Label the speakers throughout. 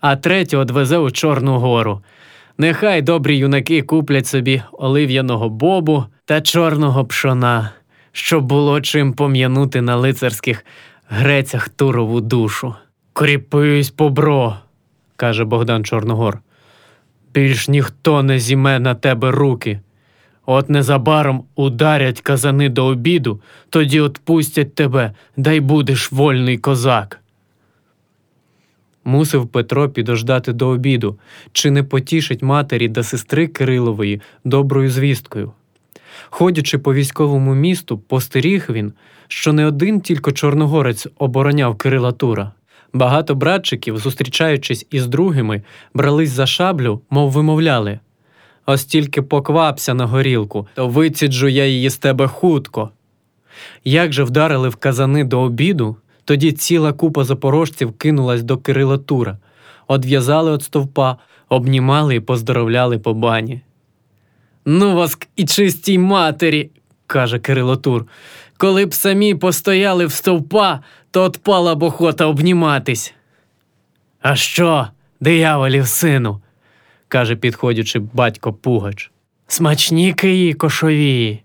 Speaker 1: а третю одвезе у Чорну гору. Нехай добрі юнаки куплять собі олив'яного бобу та чорного пшона, щоб було чим пом'янути на лицарських грецях турову душу. Кріпись, побро, каже Богдан Чорногор. Більш ніхто не зіме на тебе руки. От незабаром ударять казани до обіду, тоді отпустять тебе, дай будеш вольний козак. Мусив Петро підождати до обіду, чи не потішить матері та сестри Кирилової доброю звісткою. Ходячи по військовому місту, постеріг він, що не один тільки Чорногорець обороняв Кирила Тура. Багато братчиків, зустрічаючись із другими, брались за шаблю, мов вимовляли. Ось тільки поквапся на горілку, то виціджу я її з тебе хутко. Як же вдарили в казани до обіду, тоді ціла купа запорожців кинулась до Кирила Тура, одв'язали від стовпа, обнімали і поздоровляли по бані. Ну вас і чистій матері, каже Кирило Тур. Коли б самі постояли в стовпа, то отпала б охота обніматись. А що, дияволів сину? каже, підходячи батько Пугач. Смачні киї кошові.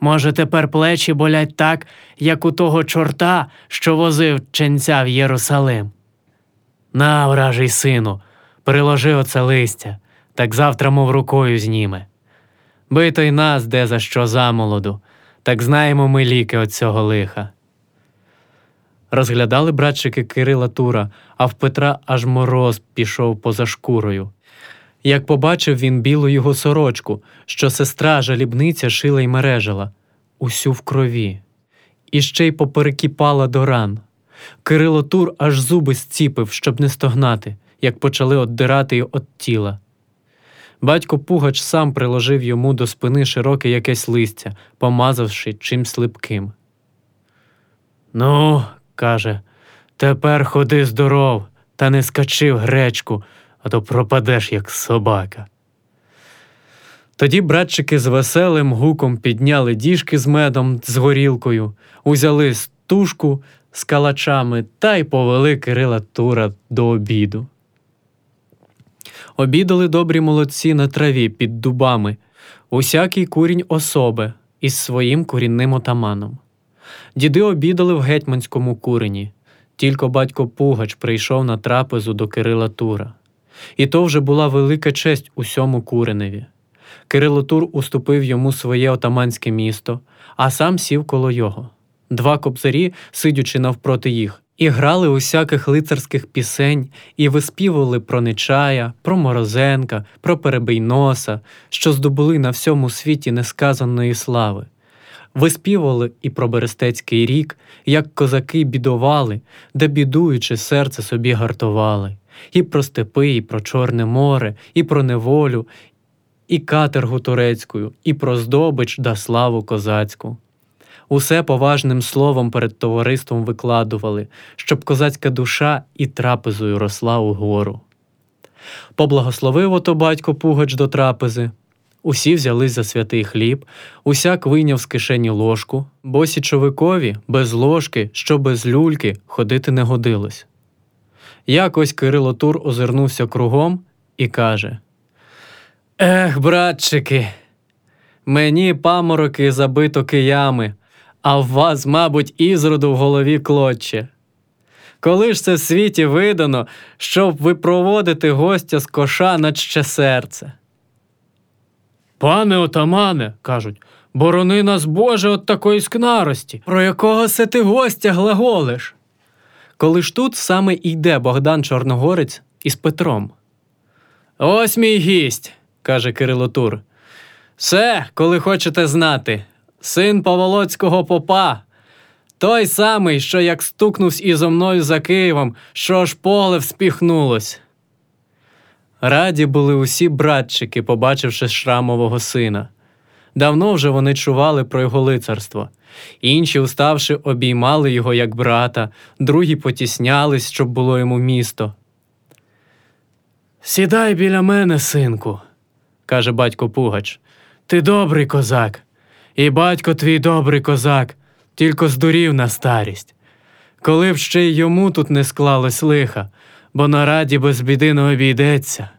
Speaker 1: Може, тепер плечі болять так, як у того чорта, що возив ченця в Єрусалим. На, вражий сину, приложи оце листя, так завтра, мов рукою зніме. Бито й нас де за що замолоду, так знаємо ми ліки от цього лиха. Розглядали братчики Кирила Тура, а в Петра аж мороз пішов поза шкурою. Як побачив він білу його сорочку, що сестра жалібниця шила й мережила, усю в крові, і ще й поперекіпала до ран. Кирило Тур аж зуби зціпив, щоб не стогнати, як почали оддирати й от тіла. Батько Пугач сам приложив йому до спини широке якесь листя, помазавши чимсь липким. Ну, каже, тепер ходи здоров, та не скачи в гречку, а то пропадеш, як собака. Тоді братчики з веселим гуком підняли діжки з медом з горілкою, узяли стужку з калачами та й повели Кирила Тура до обіду. Обідали добрі молодці на траві під дубами, усякий курінь особи із своїм курінним отаманом. Діди обідали в гетьманському курені, тільки батько Пугач прийшов на трапезу до Кирила Тура. І то вже була велика честь усьому куреневі. Кирило Тур уступив йому своє отаманське місто, а сам сів коло його. Два кобзарі, сидячи навпроти їх, і грали усяких лицарських пісень, і виспівували про Нечая, про Морозенка, про Перебийноса, що здобули на всьому світі несказаної слави. Виспівували і про Берестецький рік, як козаки бідували, де бідуючи серце собі гартували, і про степи, і про Чорне море, і про неволю, і каторгу турецьку, і про здобич да славу козацьку. Усе поважним словом перед товариством викладували, щоб козацька душа і трапезою росла угору. Поблагословив ото батько Пугач до трапези. Усі взялись за святий хліб, усяк вийняв з кишені ложку, бо січовикові без ложки, що без люльки ходити не годилось. Якось Кирило Тур озирнувся кругом і каже: Ех, братчики, мені памороки забито киями, а в вас, мабуть, ізроду в голові клоче. Коли ж це в світі видано, щоб випроводити гостя з коша на ще серце? Пане отамане, кажуть, борони нас Боже от такої скнарості, про якого се ти гостя глаголиш? Коли ж тут саме йде Богдан Чорногорець із Петром. Ось мій гість, каже Кирило Тур. Все, коли хочете знати, син Поволоцького попа. Той самий, що як стукнувся ізо мною за Києвом, що ж поле вспіхнулось. Раді були усі братчики, побачивши шрамового сина. Давно вже вони чували про його лицарство. Інші, уставши, обіймали його як брата, другі потіснялись, щоб було йому місто. Сідай біля мене, синку, каже батько Пугач. Ти добрий козак, і батько твій добрий козак, тільки здурів на старість. Коли б ще й йому тут не склалось лиха, бо на раді без біди не обійдеться.